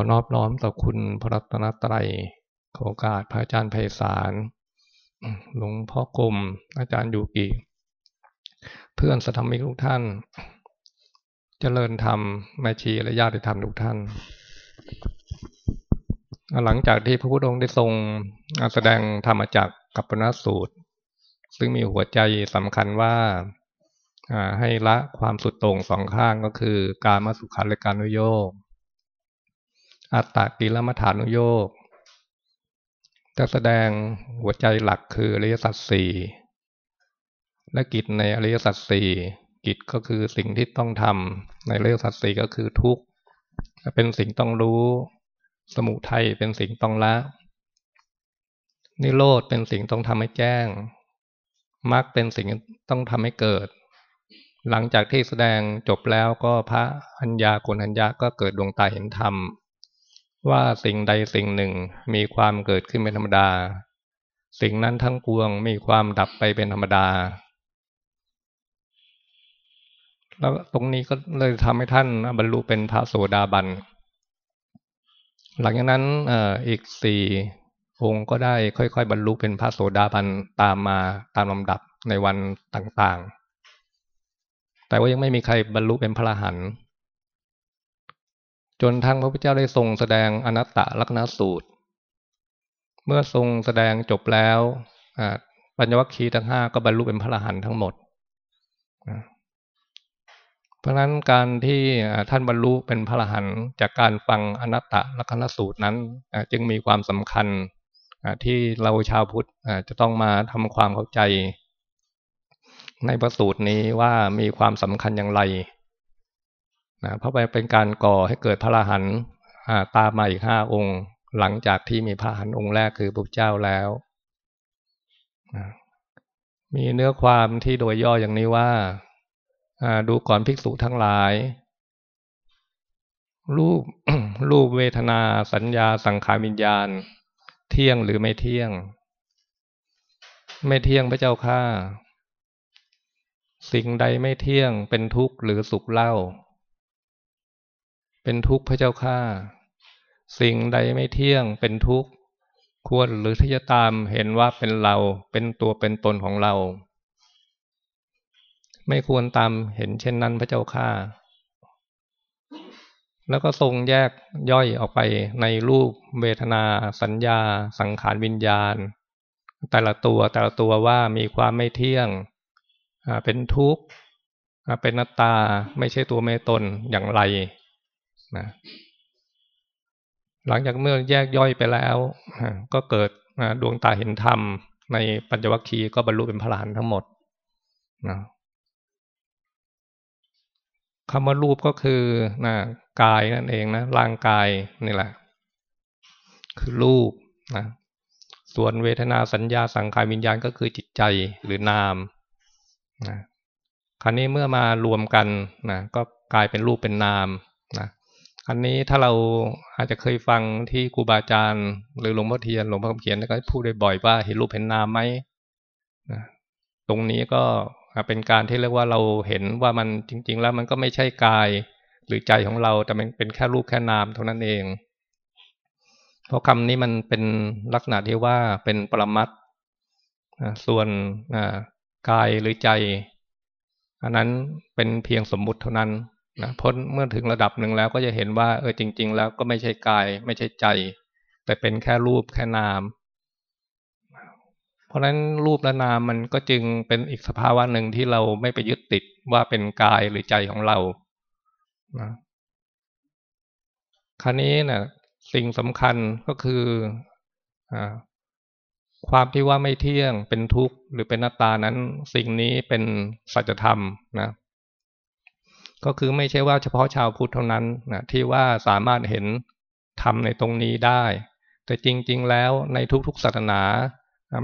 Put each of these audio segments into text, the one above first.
อนอบน้อมต่อคุณพระรัตนตรัยขอโอกาสพระอาจารย์ไพศาลหลวงพ่อกรมอาจารย์ยูกิ เพื่อนสัทธมิกทุกท่าน เจริญธรรมแม่ชีและญาติธรรมทุกท่าน หลังจากที่พระพุทธองค์ได้ทรงแสดงธรรมจักกับปนสูตร ซึ่งมีหัวใจสำคัญว่าให้ละความสุดโต่งสองข้างก็คือการมาสุขันและการนุโยก อัตตกิลมัฐานุโยกจะแสดงหัวใจหลักคืออริยสัจสี่และกิจในอริยสัจสี่กิจก็คือสิ่งที่ต้องทำในอริยสัจสี่ก็คือทุกข์เป็นสิ่งต้องรู้ สมุทัยเป็นสิ่งต้องละ นิโรธเป็นสิ่งต้องทำให้แจ้งมรรคเป็นสิ่งต้องทำให้เกิด หลังจากที่แสดงจบแล้วก็พระอัญญาโกนัญญาก็เกิดดวงตาเห็นธรรม ว่าสิ่งใดสิ่งหนึ่งมีความเกิดขึ้นเป็นธรรมดา สิ่งนั้นทั้งปวงมีความดับไปเป็นธรรมดา แล้วตรงนี้ก็เลยทำให้ท่านบรรลุเป็นพระโสดาบัน หลังจากนั้นอีกสี่องค์ก็ได้ค่อยๆ บรรลุเป็นพระโสดาบันตามมาตามลำดับในวันต่างๆ แต่ว่ายังไม่มีใครบรรลุเป็นพระอรหันต์ จนทั้งพระพุทธเจ้าได้ทรงแสดงอนัตตลักษณสูตร เมื่อทรงแสดงจบแล้วปัญญวัคคีทั้งห้าก็บรรลุเป็นพระอรหันต์ทั้งหมด เพราะนั้นการที่ท่านบรรลุเป็นพระอรหันต์จากการฟังอนัตตลักษณสูตรนั้นจึงมีความสำคัญที่เราชาวพุทธจะต้องมาทำความเข้าใจ ในพระสูตรนี้ว่ามีความสำคัญอย่างไร นะเพราะเป็นการก่อให้เกิดพระอรหันต์ตามมาอีกห้าองค์ หลังจากที่มีพระอรหันต์องค์แรกคือพระเจ้าแล้วนะมีเนื้อความที่โดยย่ออย่างนี้ว่าดูก่อนภิกษุทั้งหลาย รูปรูปเวทนาสัญญาสังขารวิญญาณ เที่ยงหรือไม่เที่ยง ไม่เที่ยงพระเจ้าข้าสิ่งใดไม่เที่ยงเป็นทุกข์หรือสุขเล่า เป็นทุกข์พระเจ้าข้าสิ่งใดไม่เที่ยงเป็นทุกข์ควรหรือที่จะตามเห็นว่าเป็นเราเป็นตัวเป็นตนของเรา ไม่ควรตามเห็นเช่นนั้นพระเจ้าข้าแล้วก็ทรงแยกย่อยออกไปในรูปเวทนา สัญญา สังขารวิญญาณ แต่ละตัวแต่ละตัวว่ามีความไม่เที่ยงเป็นทุกข์เป็นนัตตาไม่ใช่ตัวไม่ตนอย่างไร นะหลังจากเมื่อแยกย่อยไปแล้ว ก็เกิดดวงตาเห็นธรรม ในปัญจวัคคีย์ก็บรรลุเป็นพระอรหันต์ทั้งหมดนะคำว่ารูปก็คือนะกายนั่นเองนะร่างกายนี่แหละ คือรูปนะส่วนเวทนาสัญญาสังขารวิญญาณก็คือจิตใจหรือนามนะคราวนี้เมื่อมารวมกันนะก็กลายเป็นรูปเป็นนามนะ อันนี้ถ้าเราอาจจะเคยฟังที่ครูบาอาจารย์ หรือหลวงพ่อเทียนหลวงพ่อคำเขียนก็พูดบ่อยว่าเห็นรูปเห็นนามไหมตรงนี้ก็เป็นการที่เรียกว่าเราเห็นว่ามันจริง ๆ แล้วมันก็ไม่ใช่กายหรือใจของเราแต่มันเป็นแค่รูปแค่นามเท่านั้นเอง เพราะคำนี้มันเป็นลักษณะที่ว่าเป็นปรมัตส่วนกายหรือใจ อันนั้นเป็นเพียงสมมุติเท่านั้น นะพ้นเมื่อถึงระดับหนึ่งแล้วก็จะเห็นว่าเออจริง ๆ แล้วก็ไม่ใช่กาย ไม่ใช่ใจ แต่เป็นแค่รูปแค่นาม เพราะฉะนั้นรูปและนามมันก็จึงเป็นอีกสภาวะหนึ่งที่เราไม่ไปยึดติดว่าเป็นกายหรือใจของเรานะคราวนี้นะ่ะสิ่งสำคัญก็คืออความที่ว่าไม่เที่ยงเป็นทุกข์หรือเป็นหนัตตานั้น สิ่งนี้เป็นสัจธรรมนะ ก็คือไม่ใช่ว่าเฉพาะชาวพุทธเท่านั้นนะที่ว่าสามารถเห็นทำในตรงนี้ได้ แต่จริง ๆ แล้วในทุกๆศาสนา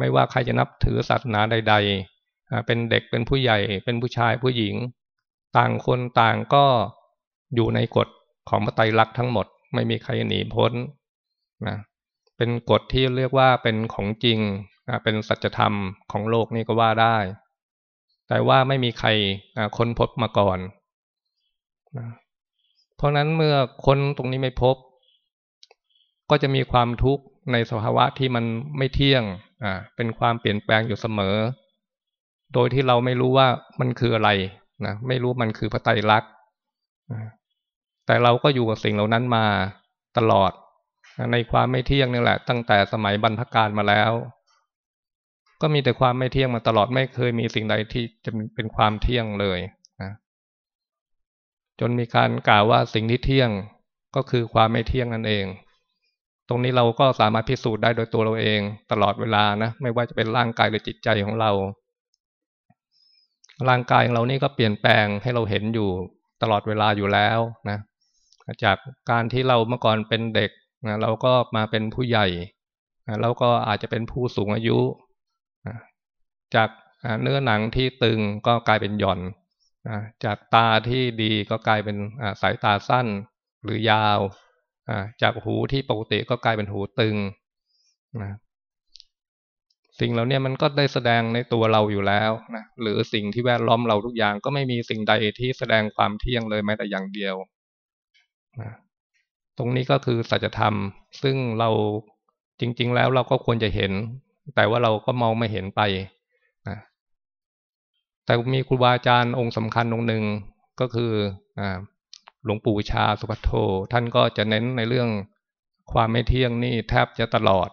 ไม่ว่าใครจะนับถือศาสนาใด ๆ เป็นเด็กเป็นผู้ใหญ่เป็นผู้ชายผู้หญิง ต่างคนต่างก็อยู่ในกฎของพระไตรลักษณ์ทั้งหมด ไม่มีใครหนีพ้นนะเป็นกฎที่เรียกว่าเป็นของจริงเป็นสัจธรรมของโลกนี่ก็ว่าได้ แต่ว่าไม่มีใครค้นพบมาก่อน นะเพราะนั้นเมื่อคนตรงนี้ไม่พบ ก็จะมีความทุกข์ในสภาวะที่มันไม่เที่ยงอ่าเป็นความเปลี่ยนแปลงอยู่เสมอ โดยที่เราไม่รู้ว่ามันคืออะไรนะไม่รู้มันคือพระไตรลักษณ์แต่เราก็อยู่กับสิ่งเหล่านั้นมาตลอด ในความไม่เที่ยงนี่แหละ ตั้งแต่สมัยบรรพกาลมาแล้ว ก็มีแต่ความไม่เที่ยงมาตลอดไม่เคยมีสิ่งใดที่จะเป็นความเที่ยงเลย จนมีการกล่าวว่าสิ่งที่เที่ยงก็คือความไม่เที่ยงนั่นเอง ตรงนี้เราก็สามารถพิสูจน์ได้โดยตัวเราเองตลอดเวลานะ ไม่ว่าจะเป็นร่างกายหรือจิตใจของเรา ร่างกายของเรานี่ก็เปลี่ยนแปลงให้เราเห็นอยู่ตลอดเวลาอยู่แล้วนะ จากการที่เราเมื่อก่อนเป็นเด็กนะเราก็มาเป็นผู้ใหญ่นะเราก็อาจจะเป็นผู้สูงอายุนะจากเนื้อหนังที่ตึงก็กลายเป็นหย่อน จากตาที่ดีก็กลายเป็นสายตาสั้นหรือยาว จากหูที่ปกติก็กลายเป็นหูตึงนะสิ่งเหล่านี้มันก็ได้แสดงในตัวเราอยู่แล้วนะหรือสิ่งที่แวดล้อมเราทุกอย่างก็ไม่มีสิ่งใดที่แสดงความเที่ยงเลยแม้แต่อย่างเดียวนะตรงนี้ก็คือสัจธรรม ซึ่งเราจริง ๆ แล้วเราก็ควรจะเห็น แต่ว่าเราก็มองไม่เห็นไป แต่มีครูบาอาจารย์องค์สำคัญองค์หนึ่งก็คือหลวงปู่ชาสุภัทโท ท่านก็จะเน้นในเรื่องความไม่เที่ยงนี่แทบจะตลอด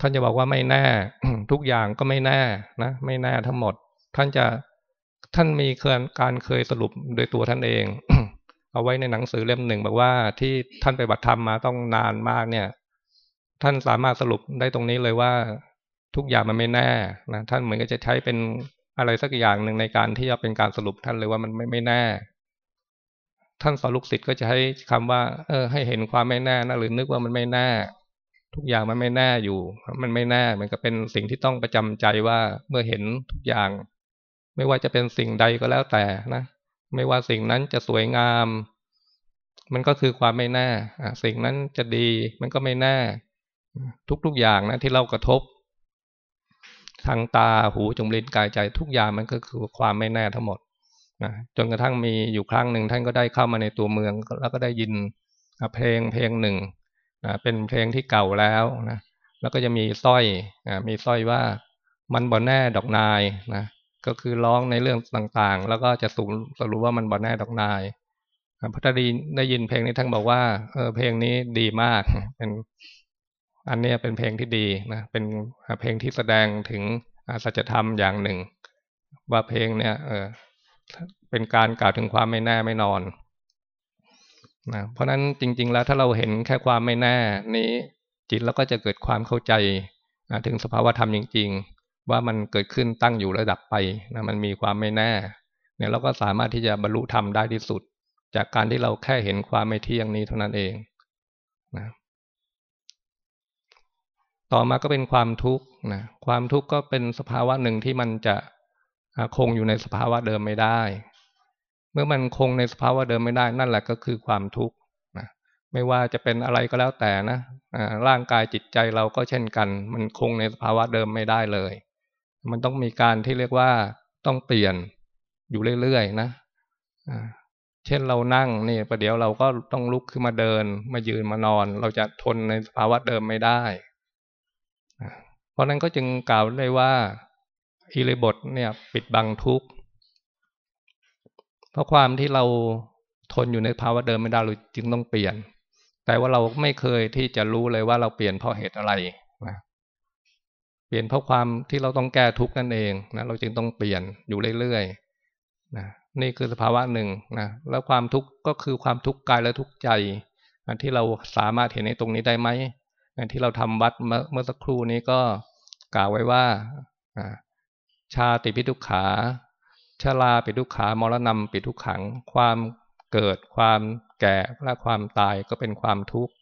ท่านจะบอกว่าไม่แน่ ทุกอย่างก็ไม่แน่นะไม่แน่ทั้งหมด ท่านจะท่านมีเคยการเคยสรุปโดยตัวท่านเอง เอาไว้ในหนังสือเล่มหนึ่งบอกว่าที่ท่านไปบัตรธรรมมาต้องนานมากเนี่ย ท่านสามารถสรุปได้ตรงนี้เลยว่า ทุกอย่างมันไม่แน่นะท่านเหมือนกับจะใช้เป็นอะไรสักอย่างหนึ่งในการที่จะเป็นการสรุปท่านเลยว่ามันไม่ไม่แน่ ท่านสอนลูกศิษย์ก็จะให้คำว่า เออ ให้เห็นความไม่แน่นะหรือนึกว่ามันไม่แน่ ทุกอย่างมันไม่แน่อยู่ มันไม่แน่มันก็เป็นสิ่งที่ต้องประจำใจว่าเมื่อเห็นทุกอย่าง ไม่ว่าจะเป็นสิ่งใดก็แล้วแต่นะไม่ว่าสิ่งนั้นจะสวยงาม มันก็คือความไม่แน่สิ่งนั้นจะดี มันก็ไม่แน่ ทุกๆอย่างนะที่เรากระทบ ทางตาหูจมูกลิ้นกายใจทุกอย่างมันก็คือความไม่แน่ทั้งหมดนะจนกระทั่งมีอยู่ครั้งหนึ่งท่านก็ได้เข้ามาในตัวเมือง แล้วก็ได้ยินเพลงเพลงหนึ่งนะเป็นเพลงที่เก่าแล้วนะแล้วก็จะมีสร้อยนะมีสร้อยว่ามันบ่แน่ดอกนายนะก็คือร้องในเรื่องต่างๆ แล้วก็จะสูสรุปว่ามันบ่แน่ดอกนายพระตดีได้ยินเพลงนี้ท่านบอกว่าเออเพลงนี้ดีมาก เป็น อันนี้เป็นเพลงที่ดีนะเป็นเพลงที่แสดงถึงสัจธรรมอย่างหนึ่ง ว่าเพลงเนี่ยเออเป็นการกล่าวถึงความไม่แน่ไม่นอนนะเพราะนั้นจริง ๆ แล้วถ้าเราเห็นแค่ความไม่แน่นี้จิตเราก็จะเกิดความเข้าใจนะถึงสภาวธรรมจริง ๆ ว่ามันเกิดขึ้นตั้งอยู่ระดับไปนะมันมีความไม่แน่เนี่ยเราก็สามารถที่จะบรรลุธรรมได้ที่สุด จากการที่เราแค่เห็นความไม่เที่ยงนี้เท่านั้นเองนะ ต่อมาก็เป็นความทุกข์นะความทุกข์ก็เป็นสภาวะหนึ่งที่มันจะคงอยู่ในสภาวะเดิมไม่ได้ เมื่อมันคงในสภาวะเดิมไม่ได้ นั่นแหละก็คือความทุกข์นะไม่ว่าจะเป็นอะไรก็แล้วแต่นะร่างกายจิตใจเราก็เช่นกัน มันคงในสภาวะเดิมไม่ได้เลย มันต้องมีการที่เรียกว่าต้องเปลี่ยนอยู่เรื่อยๆนะเช่นเรานั่งนี่ประเดี๋ยวเราก็ต้องลุกขึ้นมาเดิน มายืนมานอน เราจะทนในสภาวะเดิมไม่ได้ ราะนั้นก็จึงกล่าวได้ว่าอิริบทเนี่ยปิดบังทุกข์เพราะความที่เราทนอยู่ในภาวะเดิมไม่ได้เราจึงต้องเปลี่ยน แต่ว่าเราไม่เคยที่จะรู้เลยว่าเราเปลี่ยนเพราะเหตุอะไรนะเปลี่ยนเพราะความที่เราต้องแก้ทุกข์นั่นเองนะเราจึงต้องเปลี่ยนอยู่เรื่อยๆนะนี่คือสภาวะหนึ่งนะแล้วความทุกข์ก็คือความทุกข์กายและทุกข์ใจที่เราสามารถเห็นในตรงนี้ได้ไหม ที่เราทำวัดเมื่อสักครู่นี้ก็กล่าวไว้ว่าชาติพิทุขาชาลาปิทุกขามรณะปิทุกขัง ความเกิดความแก่และความตายก็เป็นความทุกข์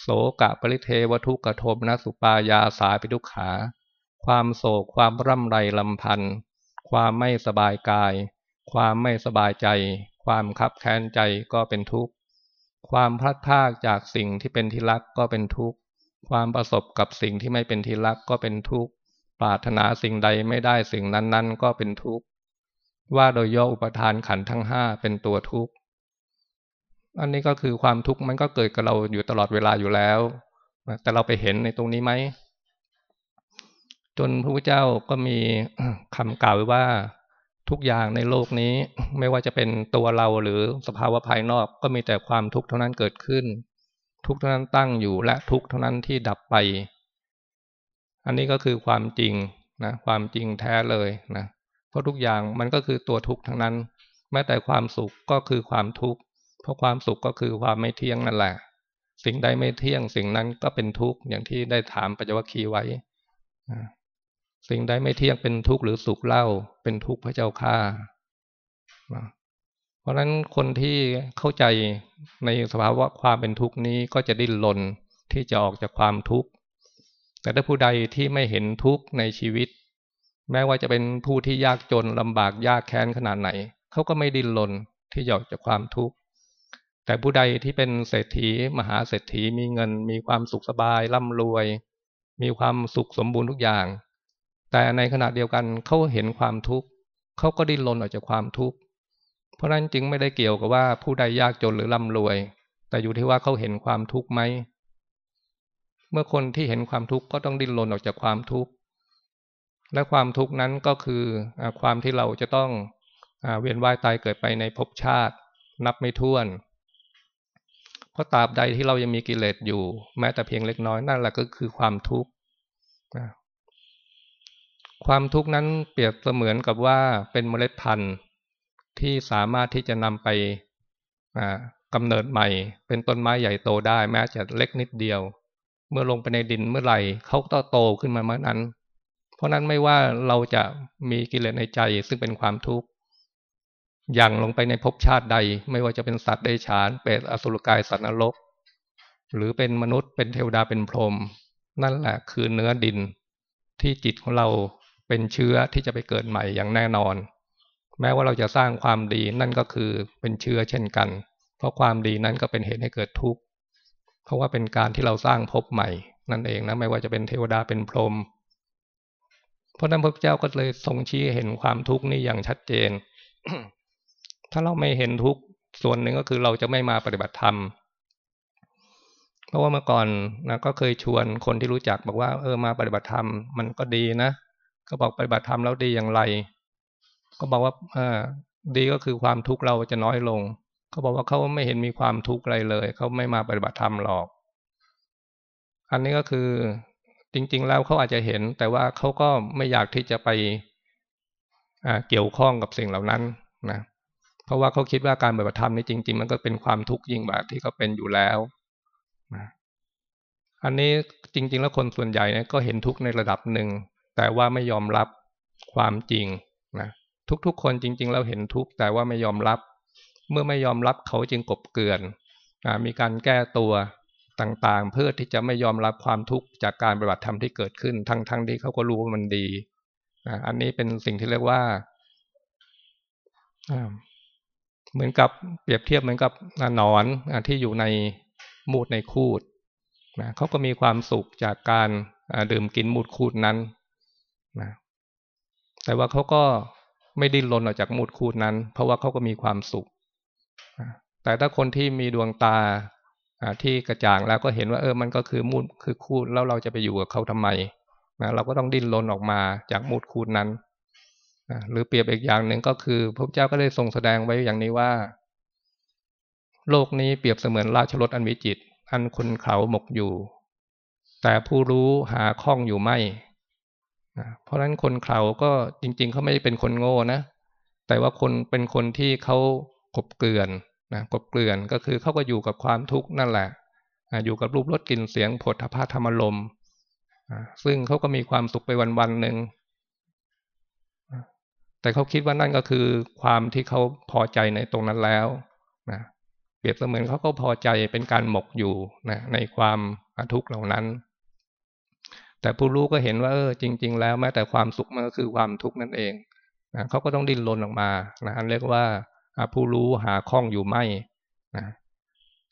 โสกะปริเทวทุกขโทมนสุปายาสาปิทุกขา ความโศกความร่ำไรลำพันธ์ความไม่สบายกาย ความไม่สบายใจ ความคับแค้นใจก็เป็นทุกข์ ความพลัดพรากจากสิ่งที่เป็นที่รักก็เป็นทุกข์ ความประสบกับสิ่งที่ไม่เป็นที่รักก็เป็นทุกข์ ปรารถนาสิ่งใดไม่ได้สิ่งนั้น ๆ ก็เป็นทุกข์ ว่าโดยย่ออุปทานขันทั้งห้าเป็นตัวทุกข์ อันนี้ก็คือความทุกข์มันก็เกิดกับเราอยู่ตลอดเวลาอยู่แล้ว แต่เราไปเห็นในตรงนี้ไหม จนพระพุทธเจ้าก็มีคำกล่าวไว้ว่าทุกอย่างในโลกนี้ไม่ว่าจะเป็นตัวเราหรือสภาวะภายนอกก็มีแต่ความทุกข์เท่านั้นเกิดขึ้น ทุกเท่านั้นตั้งอยู่และทุกเท่านั้นที่ดับไป อันนี้ก็คือความจริงนะความจริงแท้เลยนะเพราะทุกอย่างมันก็คือตัวทุกข์ทั้งนั้น แม้แต่ความสุขก็คือความทุกข์เพราะความสุขก็คือความไม่เที่ยงนั่นแหละ สิ่งใดไม่เที่ยง สิ่งนั้นก็เป็นทุกข์อย่างที่ได้ถามปัจจวัคคีไว้สิ่งใดไม่เที่ยงเป็นทุกข์หรือสุขเล่าเป็นทุกข์พระเจ้าข้า เพราะฉะนั้นคนที่เข้าใจในสภาวะความเป็นทุกข์นี้ก็จะดิ้นรนที่จะออกจากความทุกข์ แต่ถ้าผู้ใดที่ไม่เห็นทุกข์ในชีวิต แม้ว่าจะเป็นผู้ที่ยากจนลำบากยากแค้นขนาดไหน เขาก็ไม่ดิ้นรนที่จะออกจากความทุกข์แต่ผู้ใดที่เป็นเศรษฐีมหาเศรษฐีมีเงิน มีความสุขสบายร่ำรวย มีความสุขสมบูรณ์ทุกอย่าง แต่ในขณะเดียวกันเขาเห็นความทุกข์เขาก็ดิ้นรนออกจากความทุกข์ เพราะนั้นจึงไม่ได้เกี่ยวกับว่าผู้ใดยากจนหรือร่ำรวย แต่อยู่ที่ว่าเขาเห็นความทุกข์ไหม เมื่อคนที่เห็นความทุกข์ก็ต้องดิ้นรนออกจากความทุกข์ และความทุกข์นั้นก็คือความที่เราจะต้องเวียนว่ายตายเกิดไปในภพชาติ นับไม่ถ้วนเพราะตราบใดที่เรายังมีกิเลสอยู่ แม้แต่เพียงเล็กน้อยนั่นแหละก็คือความทุกข์ความทุกข์นั้นเปรียบเสมือนกับว่าเป็นเมล็ดพันธุ์ ที่สามารถที่จะนำไปกำเนิดใหม่ เป็นต้นไม้ใหญ่โตได้ แม้จะเล็กนิดเดียว เมื่อลงไปในดินเมื่อไหร่เขาก็โตขึ้นมาเมื่อนั้น เพราะนั้นไม่ว่าเราจะมีกิเลสในใจซึ่งเป็นความทุกข์อย่างลงไปในภพชาติใด ไม่ว่าจะเป็นสัตว์ได้ฉานเปรตอสุรกายสัตว์นรก หรือเป็นมนุษย์เป็นเทวดาเป็นพรหมนั่นแหละคือเนื้อดินที่จิตของเราเป็นเชื้อที่จะไปเกิดใหม่อย่างแน่นอน แม้ว่าเราจะสร้างความดีนั่นก็คือเป็นเชื้อเช่นกัน เพราะความดีนั้นก็เป็นเหตุให้เกิดทุกข์ เพราะว่าเป็นการที่เราสร้างภพใหม่ นั่นเองนะไม่ว่าจะเป็นเทวดาเป็นพรหมเพราะนั้นพระเจ้าก็เลยทรงชี้เห็นความทุกข์นี่อย่างชัดเจน ถ้าเราไม่เห็นทุกข์ส่วนหนึ่งก็คือเราจะไม่มาปฏิบัติธรรม เพราะว่าเมื่อก่อนนะก็เคยชวนคนที่รู้จักบอกว่า เออมาปฏิบัติธรรมมันก็ดีนะ ก็บอกปฏิบัติธรรมแล้วดีอย่างไร ก็บอกว่าดีก็คือความทุกข์เราจะน้อยลงเขาบอกว่าเขาไม่เห็นมีความทุกข์อะไรเลยเขาไม่มาปฏิบัติธรรมหรอก อันนี้ก็คือจริง ๆ แล้วเขาอาจจะเห็น แต่ว่าเขาก็ไม่อยากที่จะไปเกี่ยวข้องกับสิ่งเหล่านั้นนะเพราะว่าเขาคิดว่าการปฏิบัติธรรมนี่จริง ๆ มันก็เป็นความทุกข์ยิ่งแบบที่เขาเป็นอยู่แล้วนะอันนี้จริง ๆ แล้วคนส่วนใหญ่เนี่ยก็เห็นทุกข์ในระดับหนึ่งแต่ว่าไม่ยอมรับความจริง ทุกๆ คนจริง ๆ เราเห็นทุกข์แต่ว่าไม่ยอมรับ เมื่อไม่ยอมรับเขาจึงกบเกลื่อนมีการแก้ตัวต่างๆ เพื่อที่จะไม่ยอมรับความทุกข์จากการปฏิบัติธรรมที่เกิดขึ้น ทั้งๆที่เขาก็รู้ว่ามันดีอันนี้เป็นสิ่งที่เรียกว่าเหมือนกับเปรียบเทียบเหมือนกับนอนที่อยู่ในมูดในคูดเขาก็มีความสุขจากการดื่มกินมูดคูดนั้นนะแต่ว่าเขาก็ ไม่ดิ้นรนออกจากมูดคูดนั้น เพราะว่าเขาก็มีความสุข แต่ถ้าคนที่มีดวงตาที่กระจ่างแล้วก็เห็นว่าเออมันก็คือมูดคือคูดแล้วเราจะไปอยู่กับเขาทำไมนะเราก็ต้องดิ้นรนออกมาจากมูดคูดนั้นหรือเปรียบอีกอย่างหนึ่งก็คือพระเจ้าก็ได้ทรงแสดงไว้อย่างนี้ว่า โลกนี้เปรียบเสมือนราชรถอันวิจิตอันคุณเขาหมกอยู่ แต่ผู้รู้หาข้องอยู่ไม่ นะเพราะฉะนั้นคนเขาก็จริง ๆเขาไม่ได้เป็นคนโง่นะ แต่ว่าคนเป็นคนที่เขากบเกลื่อนนะกบเกลื่อนก็คือเขาก็อยู่กับความทุกข์นั่นแหละอยู่กับรูปรสกลิ่นเสียงผลทพาธรรมลมซึ่งเขาก็มีความสุขไปวันๆหนึ่งแต่เขาคิดว่านั่นก็คือความที่เขาพอใจในตรงนั้นแล้วนะเปรียบเสมือนเขาก็พอใจเป็นการหมกอยู่นะในความทุกข์เหล่านั้น แต่ผู้รู้ก็เห็นว่าเออจริง ๆ แล้วแม้แต่ความสุขมันก็คือความทุกข์นั่นเองนะเขาก็ต้องดิ้นรนออกมานะอันเรียกว่าผู้รู้หาข้องอยู่ไม่นะ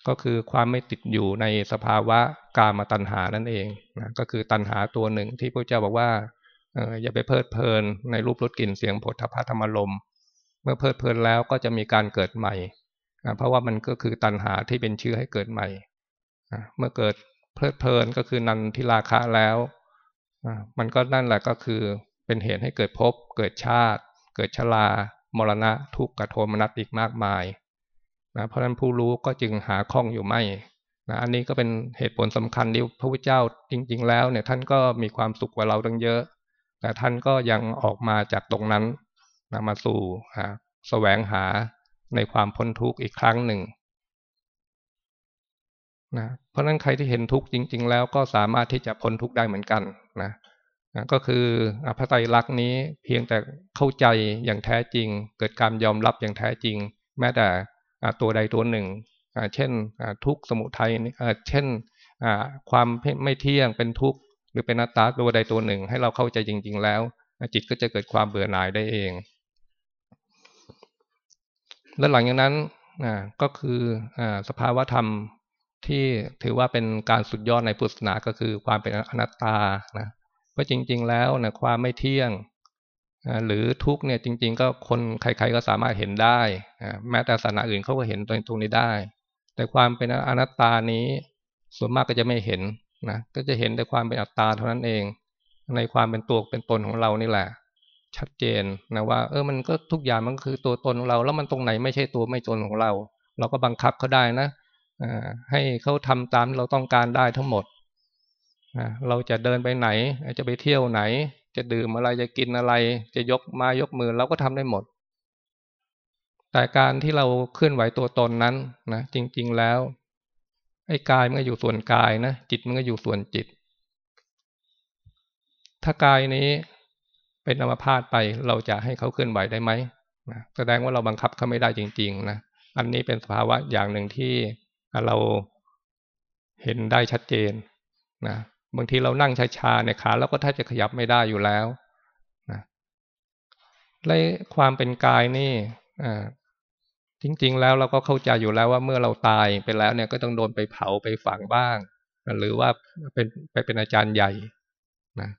ก็คือความไม่ติดอยู่ในสภาวะกามาตัณหานั่นเองนะก็คือตัณหาตัวหนึ่งที่พระเจ้าบอกว่าเอออย่าไปเพลิดเพลินในรูปรสกลิ่นเสียงผลทพธรรมลมเมื่อเพลิดเพลินแล้วก็จะมีการเกิดใหม่เพราะว่ามันก็คือตัณหาที่เป็นเชื้อให้เกิดใหม่เมื่อเกิดเพลิดเพลินก็คือนันทิราคะแล้ว มันก็นั่นแหละก็คือเป็นเหตุให้เกิดภพเกิดชาติ เกิดชรามรณะทุกข์กโทมนัสอีกมากมายนะเพราะฉะนั้นผู้รู้ก็จึงหาข้องอยู่ไม่นะอันนี้ก็เป็นเหตุผลสำคัญที่พระพุทธเจ้าจริง ๆ แล้วเนี่ยท่านก็มีความสุขกว่าเราตั้งเยอะ แต่ท่านก็ยังออกมาจากตรงนั้นนะมาสู่แสวงหาในความพ้นทุกข์อีกครั้งหนึ่งนะ เพราะนั้นใครที่เห็นทุกข์จริง ๆ แล้วก็สามารถที่จะพ้นทุกข์ได้เหมือนกันนะนะก็คือพระไตรลักษณ์นี้เพียงแต่เข้าใจอย่างแท้จริง เกิดการยอมรับอย่างแท้จริง แม้แต่ตัวใดตัวหนึ่ง เช่นทุกสมุทัยเช่นความไม่เที่ยงเป็นทุกข์หรือเป็นอัตตาตัวใดตัวหนึ่ง ให้เราเข้าใจจริง ๆ แล้ว จิตก็จะเกิดความเบื่อหน่ายได้เอง และหลังจากนั้นก็คือสภาวะธรรม ที่ถือว่าเป็นการสุดยอดในพุทธศาสนาก็คือความเป็นอนัตตานะเพราะจริง ๆ แล้วนะความไม่เที่ยงหรือทุกเนี่ยจริง ๆ ก็คนใคร ๆก็สามารถเห็นได้แม้แต่ศาสนาอื่นเขาก็เห็นตรงนี้ได้ แต่ความเป็นอนัตตานี้ ส่วนมากก็จะไม่เห็นนะก็จะเห็นแต่ความเป็นอัตตาเท่านั้นเอง ในความเป็นตัวเป็นตนของเรานี่แหละ ชัดเจนนะว่า เออมันก็ทุกอย่างมันคือตัวตนของเรา แล้วมันตรงไหนไม่ใช่ตัวไม่ตนของเรา เราก็บังคับเขาได้นะ ให้เขาทำตามเราต้องการได้ทั้งหมด เราจะเดินไปไหน จะไปเที่ยวไหน จะดื่มอะไรจะกินอะไร จะยกมายกมือเราก็ทำได้หมด แต่การที่เราเคลื่อนไหวตัวตนนั้นนะจริง ๆแล้วไอ้กายมันก็อยู่ส่วนกายนะจิตมันก็อยู่ส่วนจิต ถ้ากายนี้เป็นอัมพาตไปเราจะให้เขาเคลื่อนไหวได้ไหมนะแสดงว่าเราบังคับเขาไม่ได้จริง ๆ นะ อันนี้เป็นสภาวะอย่างหนึ่งที่ เราเห็นได้ชัดเจนนะบางทีเรานั่งชาๆในขาเราก็แทบจะขยับไม่ได้อยู่แล้วนะและความเป็นกายนี่จริง ๆ แล้วเราก็เข้าใจอยู่แล้วว่าเมื่อเราตายไปแล้วเนี่ยก็ต้องโดนไปเผาไปฝังบ้าง หรือว่าเป็นไปเป็นอาจารย์ใหญ่นะ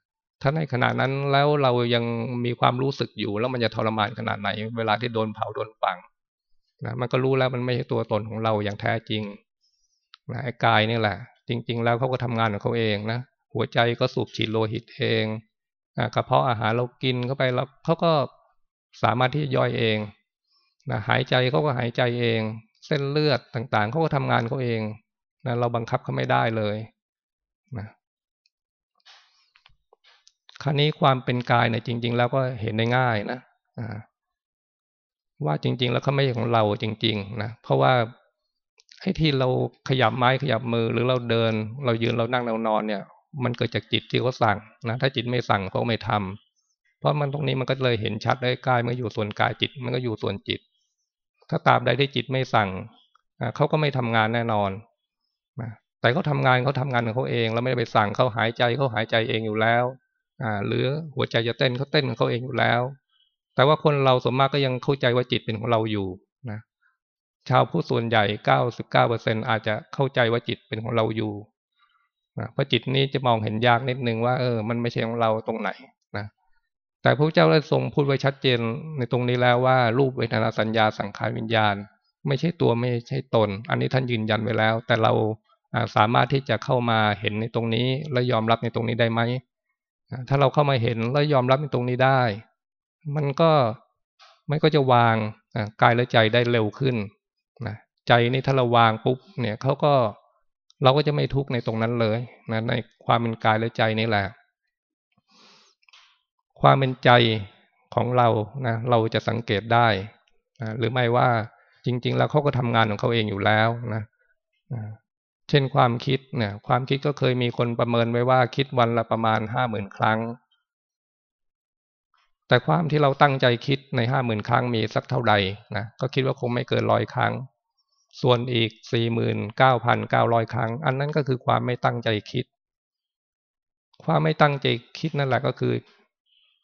ถ้าในขณะนั้นแล้วเรายังมีความรู้สึกอยู่แล้วมันจะทรมานขนาดไหน เวลาที่โดนเผาโดนฝัง นะมันก็รู้แล้วมันไม่ใช่ตัวตนของเราอย่างแท้จริงนะไอ้กายนี่แหละ จริง ๆ แล้วเขาก็ทำงานของเขาเองนะหัวใจก็สูบฉีดโลหิตเองกระเพาะอาหารเรากินเข้าไปแล้วเขาก็สามารถที่จะย่อยเองนะหายใจเขาก็หายใจเอง เส้นเลือดต่างๆเขาก็ทำงานเขาเองนะเราบังคับเขาไม่ได้เลยนะคราวนี้ความเป็นกายเนี่ยจริง ๆ แล้วก็เห็นได้ง่ายนะ ว่าจริง ๆ แล้วเขาไม่ใช่ของเราจริง ๆ นะ เพราะว่าไอ้ที่เราขยับไม้ขยับมือหรือเราเดิน เรายืนเรานั่งเรานอนเนี่ย มันเกิดจากจิตที่เขาสั่งนะถ้าจิตไม่สั่งเขาไม่ทำเพราะมันตรงนี้มันก็เลยเห็นชัดได้กายมันอยู่ส่วนกายจิตมันก็อยู่ส่วนจิต ถ้าตามใดที่จิตไม่สั่งเขาก็ไม่ทำงานแน่นอนนะแต่เขาทางานเขาทำงานของเขาเองเราไม่ได้ไปสั่งเขาหายใจเขาหายใจเองอยู่แล้วอ่าหรือหัวใจจะเต้นเขาเต้นของเขาเองอยู่แล้ว แต่ว่าคนเราสมมากก็ยังเข้าใจว่าจิตเป็นของเราอยู่นะ ชาวผู้ส่วนใหญ่เก้าสิบเก้าเปอร์เซ็นอาจจะเข้าใจว่าจิตเป็นของเราอยู่นะเพราะจิตนี้จะมองเห็นยากนิดนึงว่าเออ มันไม่ใช่ของเราตรงไหนนะแต่พระเจ้าได้ทรงพูดไว้ชัดเจนในตรงนี้แล้วว่า รูปเวทนาสัญญาสังขารวิญญาณ ไม่ใช่ตัวไม่ใช่ตน อันนี้ท่านยืนยันไว้แล้ว แต่เราสามารถที่จะเข้ามาเห็นในตรงนี้ และยอมรับในตรงนี้ได้ไหมถ้าเราเข้ามาเห็นและยอมรับในตรงนี้ได้ มันก็มันก็จะวางกายและใจได้เร็วขึ้นนะใจนี่ถ้าเราวางปุ๊บเนี่ยเขาก็เราก็จะไม่ทุกข์ในตรงนั้นเลยนะในความเป็นกายและใจนี่แหละ ความเป็นใจของเรานะเราจะสังเกตได้นะหรือไม่ว่าจริง ๆ แล้วเขาก็ทำงานของเขาเองอยู่แล้วนะเช่นความคิดเนี่ยความคิดก็เคยมีคนประเมินไว้ว่าคิดวันละประมาณห้าหมื่นครั้ง แต่ความที่เราตั้งใจคิดในห้าหมื่นครั้งมีสักเท่าใดนะก็คิดว่าคงไม่เกินร้อยครั้ง ส่วนอีกสี่หมื่นเก้าพันเก้าร้อยครั้ง อันนั้นก็คือความไม่ตั้งใจคิด ความไม่ตั้งใจคิดนั่นแหละก็คือ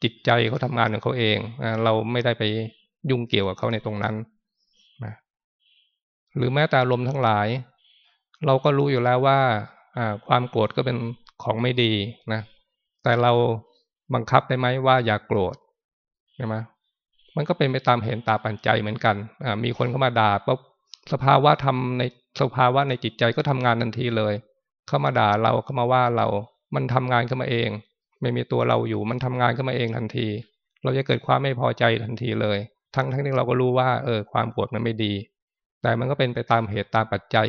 จิตใจเขาทำงานของเขาเองเราไม่ได้ไปยุ่งเกี่ยวกับเขาในตรงนั้นนะหรือแม้แต่ลมทั้งหลาย เราก็รู้อยู่แล้วว่าความโกรธก็เป็นของไม่ดีนะแต่เราบังคับได้ไหมว่าอย่ากโกรธ ช่ไหมมันก็เป็นไปตามเห็นตาปัญใจเหมือนกันมีคนเข้ามาด่าปุ๊บสภาวะธรรมในสภาวะในจิตใจก็ทำงานทันทีเลย เข้ามาด่าเราเข้ามาว่าเรา มันทำงานขึ้นมาเอง ไม่มีตัวเราอยู่ มันทำงานขึ้นมาเองทันที เราจะเกิดความไม่พอใจทันทีเลย ทั้งทั้งที่เราก็รู้ว่า เออ ความโกรธมันไม่ดี แต่มันก็เป็นไปตามเหตุตามปัจจัย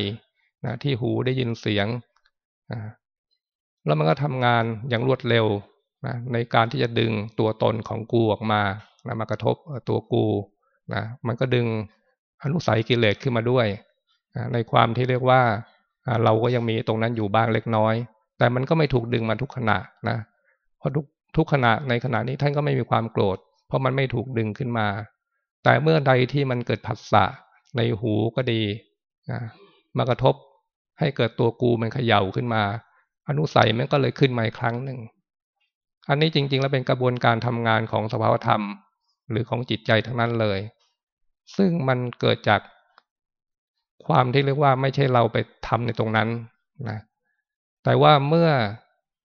นะที่หูได้ยินเสียงแล้วมันก็ทำงานอย่างรวดเร็ว นะในการที่จะดึงตัวตนของกูออกมานะมากระทบตัวกูนะมันก็ดึงอนุสัยกิเลสขึ้นมาด้วยนะในความที่เรียกว่าเราก็ยังมีตรงนั้นอยู่บ้างเล็กน้อย แต่มันก็ไม่ถูกดึงมาทุกขณะนะเพราะทุกทุกขณะในขณะนี้ท่านก็ไม่มีความโกรธ เพราะมันไม่ถูกดึงขึ้นมา แต่เมื่อใดที่มันเกิดผัสสะในหูก็ดีนะมากระทบให้เกิดตัวกูมันเขย่าขึ้นมา อนุสัยมันก็เลยขึ้นมาอีกครั้งหนึ่ง อันนี้จริง ๆ แล้วเป็นกระบวนการทำงานของสภาวธรรม หรือของจิตใจทั้งนั้นเลย ซึ่งมันเกิดจากความที่เรียกว่าไม่ใช่เราไปทำในตรงนั้นนะแต่ว่าเมื่อ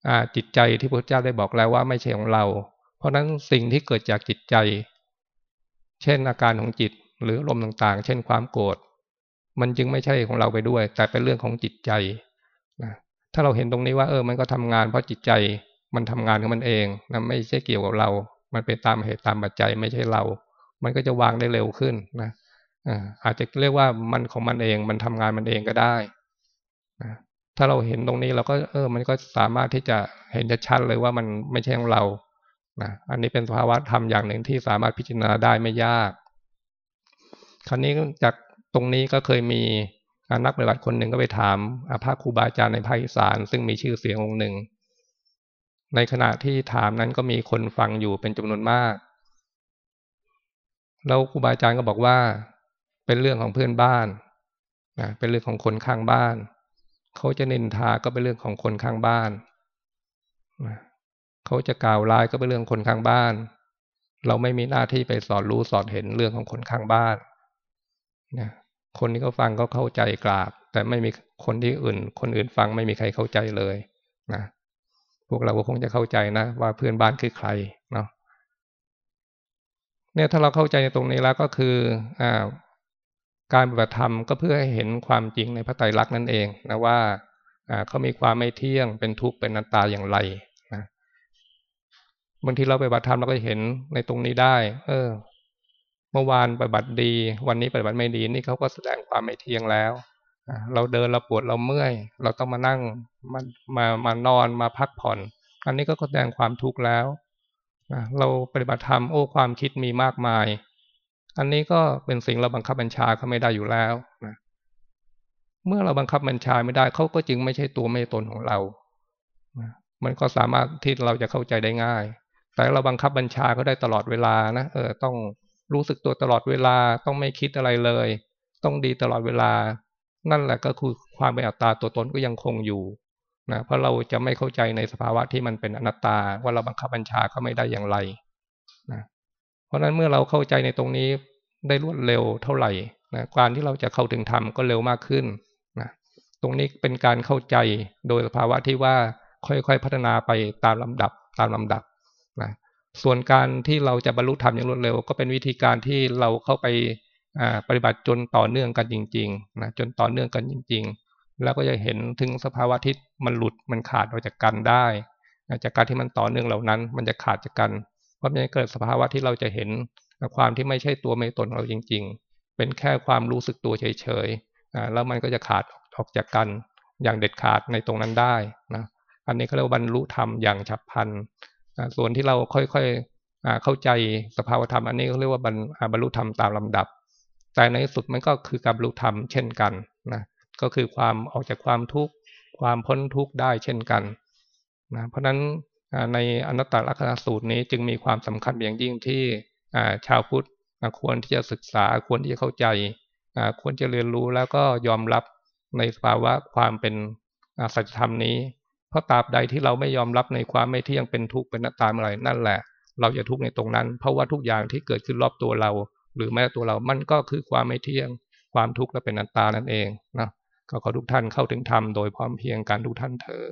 อจิตใจที่พระเจ้าได้บอกแล้วว่าไม่ใช่ของเรา เพราะนั้นสิ่งที่เกิดจากจิตใจ เช่นอาการของจิตหรือลมต่างๆ เช่นความโกรธมันจึงไม่ใช่ของเราไปด้วย แต่เป็นเรื่องของจิตใจนะถ้าเราเห็นตรงนี้ว่า เออ มันก็ทำงานเพราะจิตใจ มันทำงานของมันเองนะไม่ใช่เกี่ยวกับเรา มันเป็นตามเหตุตามปัจจัยไม่ใช่เรา มันก็จะวางได้เร็วขึ้นนะอาจจะเรียกว่ามันของมันเอง มันทำงานมันเองก็ได้นะถ้าเราเห็นตรงนี้เราก็เออ มันก็สามารถที่จะเห็นชัดเลยว่ามันไม่ใช่ของเรานะอันนี้เป็นสภาวะธรรมอย่างหนึ่งที่สามารถพิจารณาได้ไม่ยาก คราวนี้จากตรงนี้ก็เคยมีนักปฏิบัติคนหนึ่งก็ไปถามพระครูบาอาจารย์ในภาคอีสานซึ่งมีชื่อเสียงองค์หนึ่ง ในขณะที่ถามนั้นก็มีคนฟังอยู่เป็นจำนวนมาก แล้วครูบาอาจารย์ก็บอกว่า เป็นเรื่องของเพื่อนบ้านนะเป็นเรื่องของคนข้างบ้าน เขาจะนินทาก็เป็นเรื่องของคนข้างบ้านนะเขาจะกล่าวร้ายก็เป็นเรื่องคนข้างบ้าน เราไม่มีหน้าที่ไปสอนรู้สอนเห็นเรื่องของคนข้างบ้านนะคนที่เขาฟังก็เข้าใจกราบ แต่ไม่มีคนที่อื่น คนอื่นฟังไม่มีใครเข้าใจเลยนะ พวกเราก็คงจะเข้าใจนะ ว่าเพื่อนบ้านคือใครเนาะเนี่ยถ้าเราเข้าใจในตรงนี้แล้วก็คืออ่าการปฏิบัติธรรมก็เพื่อให้เห็นความจริงในพระไตรลักษณ์นั่นเองนะว่าเขามีความไม่เที่ยงเป็นทุกข์เป็นนันตาอย่างไรนะบางทีเราไปปฏิบัติธรรมเราก็เห็นในตรงนี้ได้ เออ เมื่อวานปฏิบัติดี วันนี้ปฏิบัติไม่ดี นี่เขาก็แสดงความไม่เที่ยงแล้ว เราเดินเราปวดเราเมื่อย เราต้องมานั่งมามามานอนมาพักผ่อน อันนี้ก็แสดงความทุกข์แล้วเราปฏิบัติธรรมโอ้ความคิดมีมากมาย อันนี้ก็เป็นสิ่งเราบังคับบัญชาเขาไม่ได้อยู่แล้วนะเมื่อเราบังคับบัญชาไม่ได้เขาก็จึงไม่ใช่ตัวไม่ตนของเรามันก็สามารถที่เราจะเข้าใจได้ง่าย แต่เราบังคับบัญชาเขาได้ตลอดเวลานะเออต้องรู้สึกตัวตลอดเวลาต้องไม่คิดอะไรเลย ต้องดีตลอดเวลา นั่นแหละก็คือความเป็นอัตตาตัวตนก็ยังคงอยู่นะเพราะเราจะไม่เข้าใจในสภาวะที่มันเป็นอนัตตาว่าเราบังคับบัญชาเขาไม่ได้อย่างไรนะเพราะนั้นเมื่อเราเข้าใจในตรงนี้ได้รวดเร็วเท่าไหร่นะการที่เราจะเข้าถึงธรรมก็เร็วมากขึ้นนะตรงนี้เป็นการเข้าใจโดยสภาวะที่ว่าค่อยๆพัฒนาไปตามลำดับตามลำดับนะส่วนการที่เราจะบรรลุธรรมอย่างรวดเร็ว ก็เป็นวิธีการที่เราเข้าไป ปฏิบัติจนต่อเนื่องกันจริงๆนะจนต่อเนื่องกันจริง ๆ แล้วก็จะเห็นถึงสภาวะที่มันหลุดมันขาดออกจากกันได้จากการที่มันต่อเนื่องเหล่านั้น มันจะขาดจากกันเพราะมันจะเกิดสภาวะที่เราจะเห็นความที่ไม่ใช่ตัวไม่ตนเราจริง ๆ เป็นแค่ความรู้สึกตัวเฉยๆแล้วมันก็จะขาดออกจากกันอย่างเด็ดขาดในตรงนั้นได้นะอันนี้เขาเรียกว่าบรรลุธรรมอย่างฉับพลันส่วนที่เราค่อยๆเข้าใจสภาวธรรมอันนี้เขาเรียกว่าบรรลุธรรมตามลำดับ แต่ในที่สุดมันก็คือการบรรลุธรรมเช่นกันนะก็คือความออกจากความทุกข์ความพ้นทุกข์ได้เช่นกันนะเพราะฉะนั้นในอนัตตลักษณสูตรนี้จึงมีความสำคัญอย่างยิ่งที่ชาวพุทธควรที่จะศึกษาควรที่จะเข้าใจควรจะเรียนรู้แล้วก็ยอมรับในสภาวะความเป็นสัจธรรมนี้ เพราะตราบใดที่เราไม่ยอมรับในความไม่เที่ยงเป็นทุกข์เป็นนัตตาอะไรนั่นแหละ เราจะทุกข์ในตรงนั้น เพราะว่าทุกอย่างที่เกิดขึ้นรอบตัวเรา หรือแม้ตัวเรามันก็คือความไม่เที่ยง ความทุกข์และเป็นอัตตานั่นเองนะก็ขอทุกท่านเข้าถึงธรรมโดยพร้อมเพียงการทุกท่านเถอ